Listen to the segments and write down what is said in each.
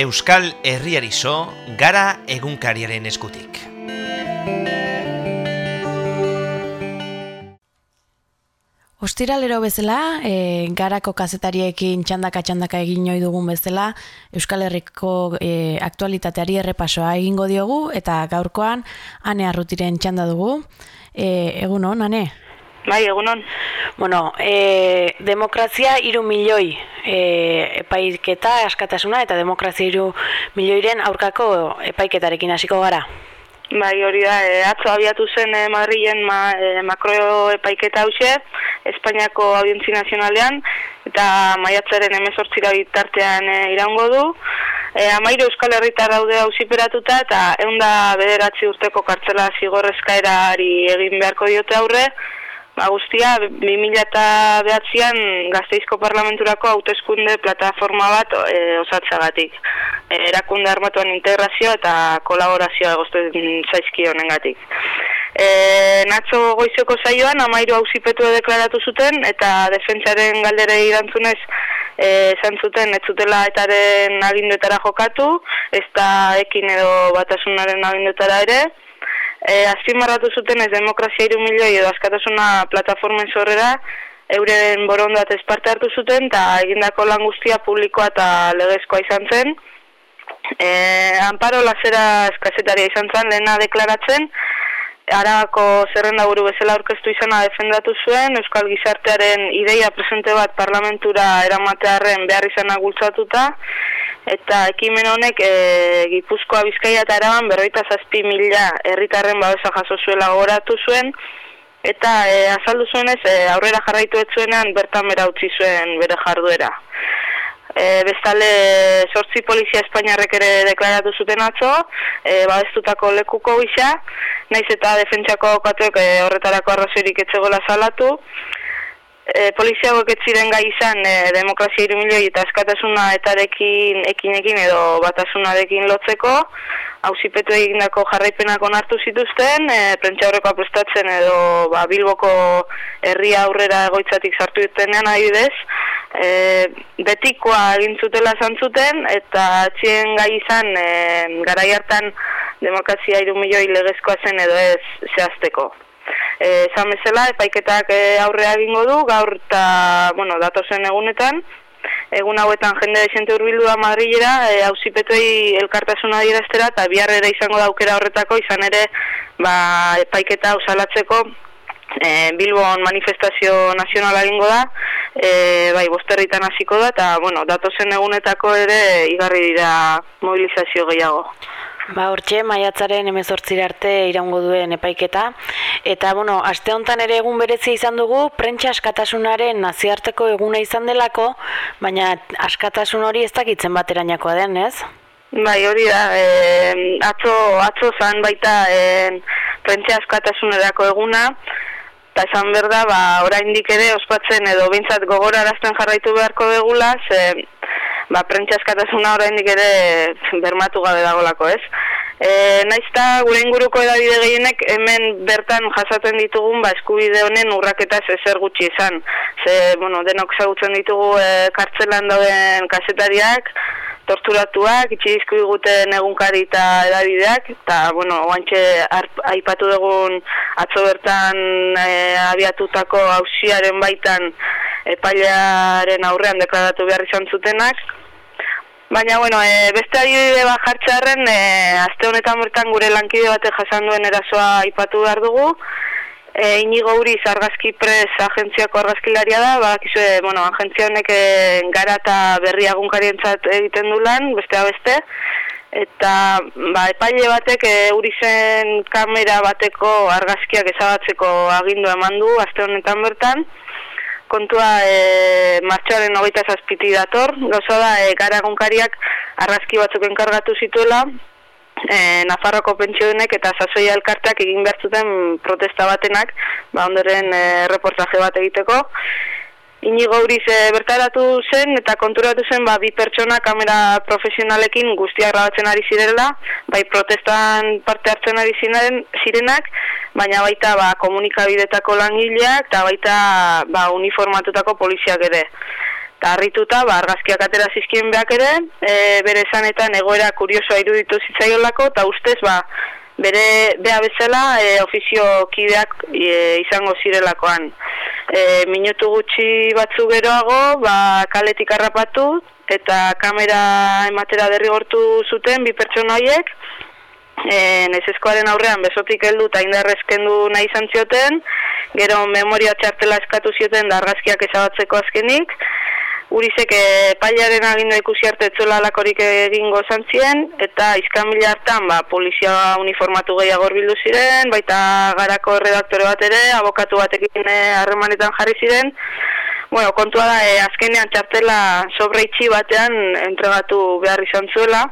Euskal Herriarizo gara egunkariaren eskutik. Ostiralero bezala, e, garako kazetariekin txandaka txandaka egin oi dugun bezala, Euskal Herriko e, aktualitateari errepasoa egingo diogu, eta gaurkoan, ane arrutiren txanda dugu. E, egun hon, ane? Bai, egun hon. Bueno, e, demokrazia iru milioi e, epaiketa askatasuna, eta demokrazia iru milioiren aurkako epaiketarekin hasiko gara. Bai, hori da, e, atzo abiatu zen e, Madrilen ma, e, makro epaiketa hause, Espainiako audientzi nazionalean, eta maiatzaren emezortzira bitartean e, iraungo du. E, amairu Euskal Herritar daude hausiperatuta, eta egun da bederatzi urteko kartzela zigorrezkaerari egin beharko diote aurre, Ba, guztia, 2009an gazteizko parlamenturako hauteskunde plataforma bat e, osatzagatik. E, erakunde armatuan integrazio eta kolaborazioa egozten zaizki honengatik. E, natzo goizeko saioan, amairu hausipetu deklaratu zuten, eta defentsaren galdere irantzunez e, esan zuten ez zutela etaren aginduetara jokatu, ez da ekin edo batasunaren aginduetara ere, e, azpimarratu zuten ez demokrazia iru milioi edo askatasuna plataformen zorrera, euren borondat ez parte hartu zuten, eta egindako lan guztia publikoa eta legezkoa izan zen. E, Amparo Lazera eskazetaria izan zen, lehena deklaratzen, Arabako zerrenda buru bezala aurkeztu izana defendatu zuen, Euskal Gizartearen ideia presente bat parlamentura eramatearen behar izana gultzatuta, eta ekimen honek e, Gipuzkoa Bizkaia eta Araban berroita zazpi mila herritarren babesa jaso zuela goratu zuen, eta e, azaldu zuenez e, aurrera jarraitu etzuenan bertan bera utzi zuen bere jarduera. E, bestale sortzi polizia espainiarrek ere deklaratu zuten atzo, e, babestutako lekuko gisa, naiz eta defentsako okatuek e, horretarako arrazoirik etzegoela salatu, e, polizia ziren gai izan e, demokrazia irumilioi eta eskatasuna etarekin ekinekin edo batasunarekin lotzeko, hausipetu egindako jarraipenak onartu zituzten, e, prentsa horrekoa prestatzen edo ba, bilboko herria aurrera egoitzatik sartu dutenean adibidez, e, betikoa egin zutela zantzuten eta txien gai izan e, garai hartan demokrazia irumilioi legezkoa zen edo ez zehazteko. Esan bezala, epaiketak eh, aurrea egingo du, gaur eta, bueno, datozen egunetan, egun hauetan jende desente urbildu da Madrilera, e, hausipetuei elkartasuna direztera, eta biharrera izango daukera horretako, izan ere, ba, epaiketa usalatzeko, e, Bilbon manifestazio nazionala egingo da, e, bai, bosterritan hasiko da, eta, bueno, datozen egunetako ere, igarri dira mobilizazio gehiago. Ba, hortxe, maiatzaren emezortzira arte iraungo duen epaiketa. Eta, bueno, aste honetan ere egun berezi izan dugu, prentsa askatasunaren naziarteko eguna izan delako, baina askatasun hori ez dakitzen baterainakoa den, ez? Bai, hori da, e, atzo, atzo zan baita e, prentsa askatasunerako eguna, eta esan berda, ba, oraindik ere ospatzen edo bintzat gogorarazten jarraitu beharko degula, ze ba, prentsa eskatasuna oraindik ere bermatu gabe dagolako, ez? E, naizta gure inguruko edabide gehienek hemen bertan jasaten ditugun ba, eskubide honen urraketa ezer gutxi izan. Ze, bueno, denok zagutzen ditugu e, kartzelan dauden kasetariak, torturatuak, itxi dizku diguten egunkari eta edabideak, eta, bueno, oantxe aipatu dugun atzo bertan e, abiatutako hausiaren baitan epailearen aurrean deklaratu behar izan zutenak, Baina, bueno, e, beste adibide bat jartxarren, e, azte honetan bertan gure lankide bate jasan duen erasoa ipatu behar dugu. E, inigo huri zargazki pres agentziako argazkilaria da, ba, kizue, bueno, agentzia honek e, gara eta berri agunkarientzat egiten du lan, beste beste. Eta, ba, epaile batek e, uri zen kamera bateko argazkiak ezabatzeko agindu eman du, azte honetan bertan kontua e, martxoaren hogeita zazpiti dator, gozo da e, gara egunkariak arrazki batzuk enkargatu zituela, e, Nafarroko pentsioenek eta sasoia elkarteak egin behar zuten protesta batenak, ba ondoren e, reportaje bat egiteko, Inigo Uriz e, bertaratu zen eta konturatu zen ba, bi pertsona kamera profesionalekin guztia grabatzen ari zirela, bai protestan parte hartzen ari ziren, zirenak, baina baita ba, komunikabidetako langileak eta baita ba, uniformatutako poliziak ere. Eta harrituta, ba, argazkiak atera zizkien behak ere, e, bere esanetan egoera kuriosoa iruditu zitzaiolako, eta ustez, ba, bere beha bezala e, ofizio kideak e, izango zirelakoan. E, minutu gutxi batzu geroago, ba, kaletik harrapatu, eta kamera ematera derrigortu zuten bi pertsona horiek, e, nezeskoaren aurrean besotik heldu eta indarrezkendu nahi izan zioten, gero memoria txartela eskatu zioten da argazkiak ezabatzeko azkenik, Urizek epaiaren agindu ikusi arte etzuela alakorik egingo zantzien, eta izkan mila hartan ba, polizia uniformatu gehiago bildu ziren, baita garako redaktore bat ere, abokatu batekin eh, harremanetan jarri ziren. Bueno, kontua da, e, azkenean txartela sobreitxi batean entregatu behar izan zuela,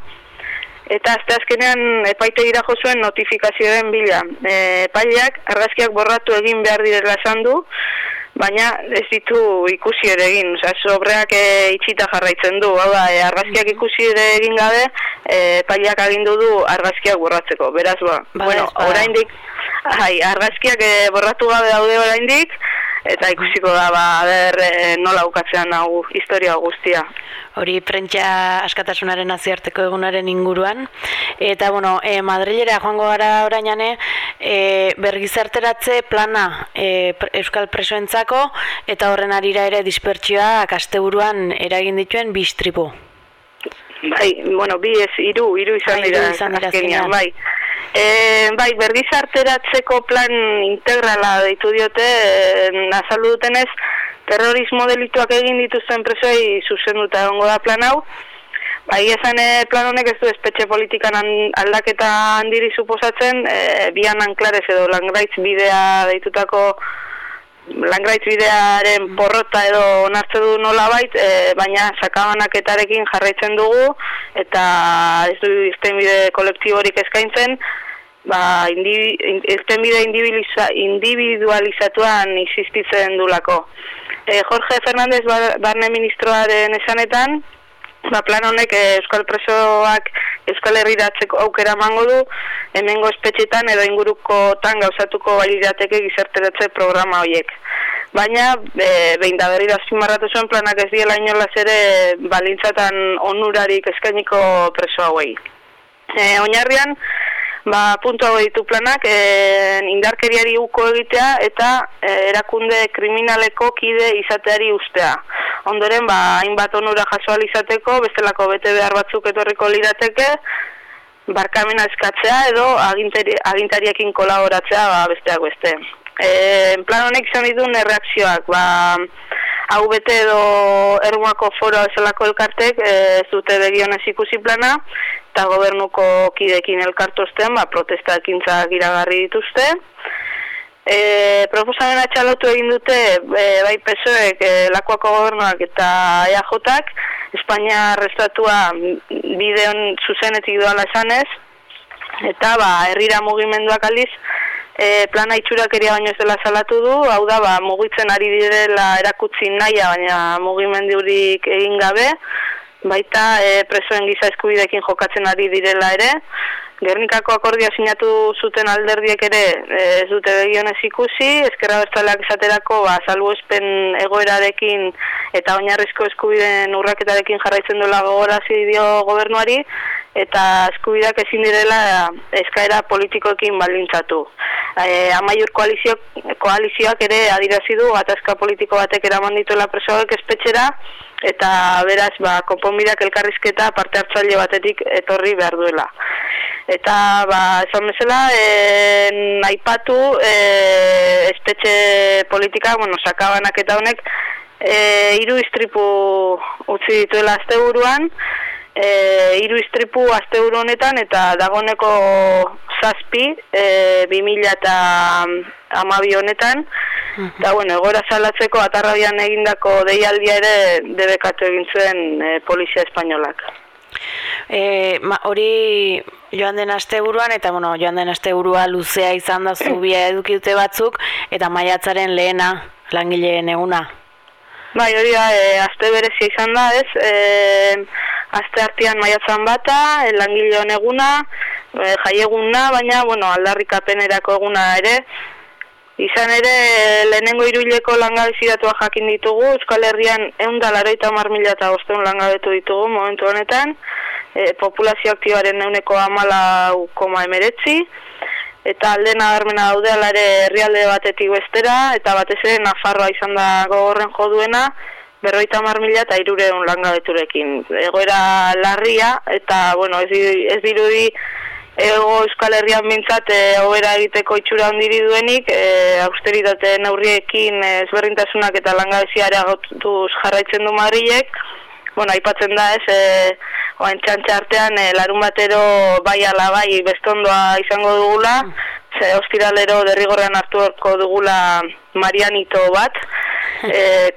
eta azte azkenean epaite gira zuen notifikazioen bila. E, epaileak argazkiak borratu egin behar direla esan du, baina ez ditu ikusi ere egin, oza, sobreak e, itxita jarraitzen du, hau da, e, argazkiak ikusi ere egin gabe, e, epaileak agindu du argazkiak borratzeko, beraz ba. bueno, oraindik, hai, argazkiak e, borratu gabe daude oraindik, eta ikusiko da ba ber e, nola ukatzean hau historia guztia. Hori prentza askatasunaren aziarteko egunaren inguruan eta bueno, e, Madrilera joango gara orainane e, bergizarteratze plana e, Euskal Presoentzako eta horren arira ere dispertsioa asteburuan eragin dituen bistripu. Bai, bueno, bi ez, iru, iru izan bai, dira, azkenean, bai. E, bai, bergizarteratzeko plan integrala deitu diote, e, nazaldu dutenez, terrorismo delituak egin dituzten presoi zuzenduta egongo da plan hau. Bai, ezan e, plan honek ez du espetxe politikan aldaketa handiri suposatzen, e, bian anklarez edo langraitz bidea deitutako langraitz bidearen porrota edo onartze du nola bait, e, baina sakabanaketarekin jarraitzen dugu, eta ez du izten bide kolektiborik eskaintzen, ba, izten bide individualizatuan existitzen dulako. E, Jorge Fernandez barne ministroaren esanetan, ba, plan honek eh, Euskal Presoak Euskal Herriratzeko aukera mango du, hemengo espetxetan edo inguruko tan gauzatuko balirateke gizarteratze programa horiek. Baina, e, behin da berri dazpimarratu zuen planak ez diela inolaz ere balintzatan onurarik eskainiko preso hauei. E, oinarrian, ba, puntu hau ditu planak, e, indarkeriari uko egitea eta e, erakunde kriminaleko kide izateari ustea. Ondoren, ba, hainbat onura jasoal izateko, bestelako bete behar batzuk etorriko lirateke, barkamena eskatzea edo agintari, agintariekin kolaboratzea ba, besteak beste. E, plan honek izan ditu reakzioak, ba, hau bete edo erguako foro esalako elkartek e, ez dute begionez ikusi plana eta gobernuko kidekin elkartozten ba, protesta ekintzak iragarri dituzte. E, proposamen atxalotu egin dute e, bai pesoek e, lakoako gobernuak eta EAJak Espainia arrestatua bideon zuzenetik doala esanez eta ba, herrira mugimenduak aldiz e, plana itxurak eria baino ez dela salatu du, hau da, ba, mugitzen ari direla erakutsi naia, baina mugimendurik egin gabe, baita e, presoen giza eskubidekin jokatzen ari direla ere, Gernikako akordia sinatu zuten alderdiek ere e, ez dute begionez ikusi, ezkerra bertzaleak esaterako ba, salbu egoerarekin eta oinarrizko eskubideen urraketarekin jarraitzen duela gogorazi dio gobernuari, eta eskubideak ezin direla eskaera politikoekin balintzatu. E, amaiur koalizio, koalizioak ere adirazi du gatazka politiko batek eraman dituela presoak espetxera eta beraz ba, konponbideak elkarrizketa parte hartzaile batetik etorri behar duela. Eta ba, esan bezala, e, aipatu e, espetxe politika, bueno, sakabanak eta honek, e, iru istripu utzi dituela azte buruan, e, iru istripu azte honetan eta dagoneko zazpi e, 2000 eta amabi honetan eta bueno, egora salatzeko atarrabian egindako deialdia ere debekatu egin zuen e, polizia espainolak. E, ma, hori joan den aste buruan, eta bueno, joan den aste burua luzea izan da zubia edukite batzuk, eta maiatzaren lehena langileen eguna. Bai, hori da, e, aste berezia izan da, ez? E, aste artean maiatzan bata, langile honeguna, e, jaieguna, baina, bueno, aldarrikapenerako eguna ere, Izan ere, lehenengo iruileko langabezi datua jakin ditugu, Euskal Herrian egun dalaroita mar mila eta bosteun langabetu ditugu momentu honetan, e, populazio aktibaren euneko amala koma emeretzi, eta alde nabarmena daude alare herrialde batetik bestera, eta batez ere Nafarroa izan da gogorren joduena, berroita mar mila eta irureun langabeturekin. Egoera larria, eta bueno, ez, ez dirudi, ego Euskal Herrian mintzat e, egiteko itxura ondiri duenik, e, austeritate neurriekin ezberdintasunak eta langabeziara gotuz jarraitzen du Madrilek, bueno, aipatzen da ez, e, oain txantxe artean, e, larun batero bai ala bai bestondoa izango dugula, ze ostiralero derrigorrean hartuko dugula Marianito bat, e,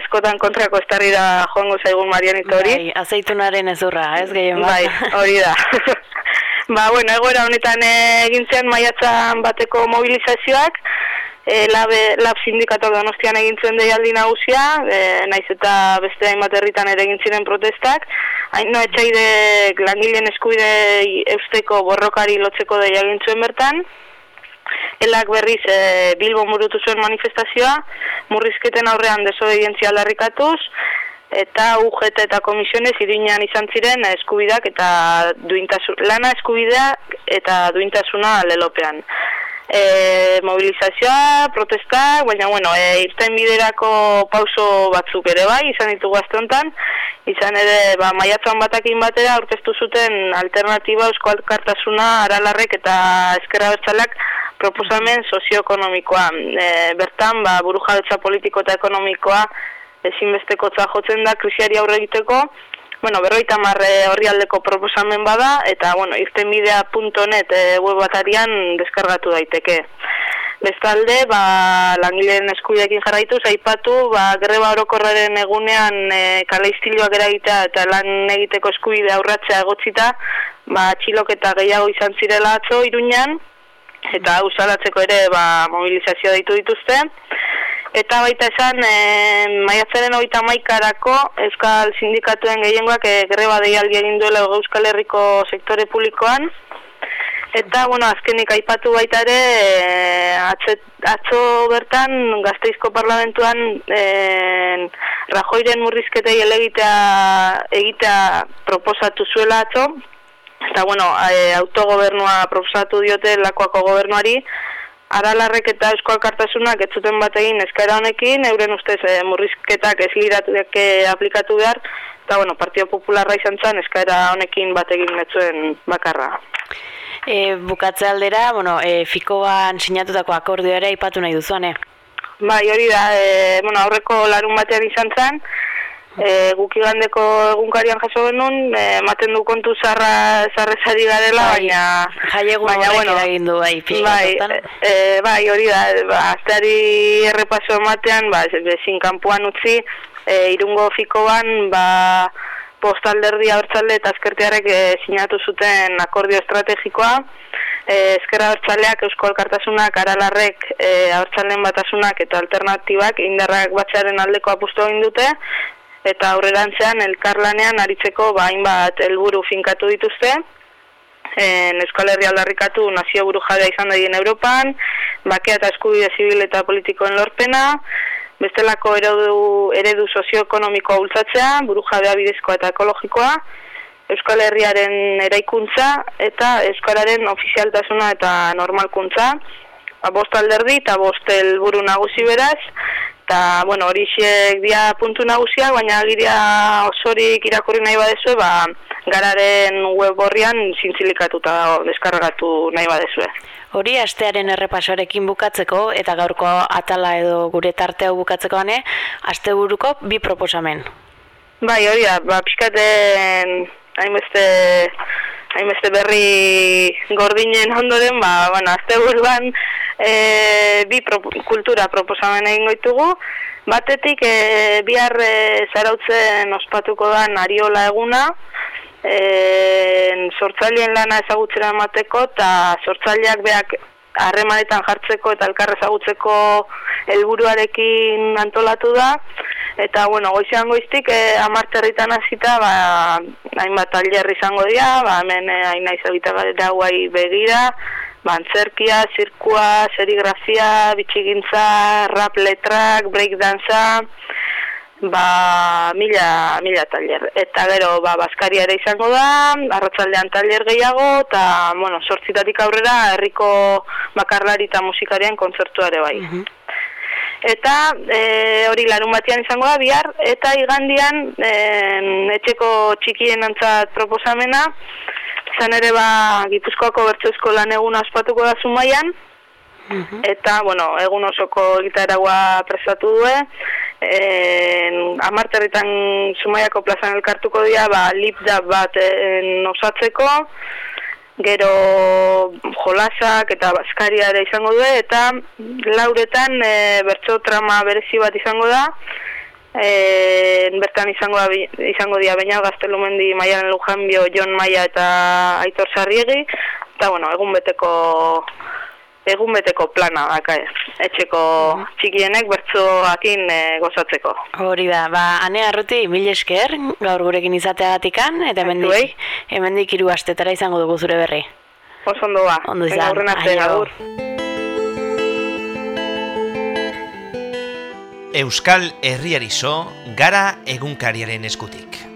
askotan kontrako estarrira joango zaigun Marianito hori. Bai, azeitunaren ezurra, ez gehien bat. Bai, hori da. Ba, bueno, egoera honetan egin zen maiatzan bateko mobilizazioak, e, labe, lab sindikatuak donostian egin zuen deialdi nagusia, e, naiz eta beste hainbat herritan ere egin ziren protestak, hain no etxaide langileen eskubide eusteko borrokari lotzeko deia egin bertan, Elak berriz e, Bilbo murutu zuen manifestazioa, murrizketen aurrean desobedientzia aldarrikatuz, eta UGT eta komisionez irinean izan ziren eskubidak eta duintasun, lana eskubidea eta duintasuna lelopean. E, mobilizazioa, protesta, baina bueno, e, irten biderako pauso batzuk ere bai, izan ditugu azte izan ere ba, maiatzen batakin batera aurkeztu zuten alternatiba eusko alkartasuna aralarrek eta eskerra bertzalak proposamen sozioekonomikoa. E, bertan, ba, buru politiko eta ekonomikoa ezinbesteko jotzen da krisiari aurre egiteko, bueno, berroita marre horri aldeko proposamen bada, eta, bueno, irtenbidea.net e, web batarian deskargatu daiteke. Bestalde, ba, langileen eskubidekin jarraitu, zaipatu, ba, greba orokorraren egunean e, kale iztiluak eragitea eta lan egiteko eskubide aurratzea egotzita, ba, txilok eta gehiago izan zirela atzo, iruñan, eta usalatzeko ere ba, mobilizazioa ditu dituzte. Eta baita esan, e, maiatzaren oita maikarako Euskal Sindikatuen gehiengoak e, greba deialdi egin duela Euskal Herriko sektore publikoan. Eta, bueno, azkenik aipatu baita ere, e, atzo bertan, gazteizko parlamentuan, e, Rajoiren murrizketei elegitea egitea proposatu zuela atzo. Eta, bueno, e, autogobernua proposatu diote lakoako gobernuari, aralarrek eta eusko alkartasunak ez zuten bat egin eskaera honekin, euren ustez e, murrizketak ez liratuak aplikatu behar, eta bueno, Partio Popularra izan zen eskaera honekin bat egin netzuen bakarra. E, bukatze aldera, bueno, e, fikoan sinatutako akordioa ere ipatu nahi duzuan, eh? Bai, hori da, e, bueno, aurreko larun batean izan zen, e, guk igandeko egunkarian jaso genuen, e, ematen du kontu zarra zarrezari garela, bai, baina... Jaiegun baina, bueno, eragin du, bai, bai, e, bai, hori da, ba, azteari errepaso ematean, ba, ezin kanpuan utzi, e, irungo fikoan, ba, postalderdi abertzale eta azkertiarek e, sinatu zuten akordio estrategikoa, e, ezkerra abertzaleak, eusko alkartasunak, aralarrek, e, abertzalen batasunak eta alternatibak indarrak batzearen aldeko apustu egin dute, eta aurrerantzean elkarlanean aritzeko ba, bat helburu finkatu dituzte. En Euskal Herria aldarrikatu nazio buru jadea izan da Europan, bakea eta eskubide zibil eta politikoen lorpena, bestelako eredu, eredu sozioekonomikoa bultzatzea, buru jadea bidezkoa eta ekologikoa, Euskal Herriaren eraikuntza eta Euskararen ofizialtasuna eta normalkuntza, ba, bost alderdi eta bost helburu nagusi beraz, Eta, bueno, hori dia puntu nagusiak, baina agiria osorik irakurri nahi badezue, ba, gararen web horrian zintzilikatuta deskargatu nahi badezue. Hori, astearen errepasoarekin bukatzeko, eta gaurko atala edo gure tartea bukatzeko gane, aste buruko bi proposamen. Bai, hori da, ba, pixkaten hainbeste hainbeste berri gordinen ondoren, ba, bueno, azte buruan e, bi pro, kultura proposamen egin goitugu. Batetik, e, bihar e, zarautzen ospatuko da ariola eguna, e, sortzailean lana ezagutzera emateko, eta sortzaileak beak harremanetan jartzeko eta elkarre ezagutzeko helburuarekin antolatu da. Eta, bueno, goizean goiztik, e, amarterritan hasita, ba, hainbat talier izango dira, ba, hemen e, hain naiz guai begira, bantzerkia, zirkua, serigrafia, bitxigintza, rap letrak, breakdanza, ba, mila, mila taller. Eta gero, ba, Baskaria ere izango da, arratzaldean taller gehiago, eta, bueno, sortzitatik aurrera, herriko bakarlari eta musikarien kontzertu ere bai. Eta e, hori larun batean izango da, bihar, eta igandian e, etxeko txikien antzat proposamena, zan ere ba, Gipuzkoako bertso eskolan egun aspatuko da zumaian, Eta, bueno, egun osoko gitaragua prestatu due, en, amarterritan sumaiako plazan elkartuko dira, ba, lipda bat en, osatzeko, gero jolasak eta baskaria ere izango du, eta lauretan e, bertso trama berezi bat izango da, e, bertan izango izango dira baina gaztelumendi Maialen Lujanbio, Jon Maia eta Aitor Sarriegi, eta bueno, egun beteko egun beteko plana daka etxeko txikienek bertzoakin e, gozatzeko. Hori da, ba, ane arruti, mil esker, gaur gurekin izateagatikan, eta hemendik, hemendik hiru astetara izango dugu zure berri. Oso ondo ba, ondo izan, agur. Euskal Herriari gara egunkariaren eskutik.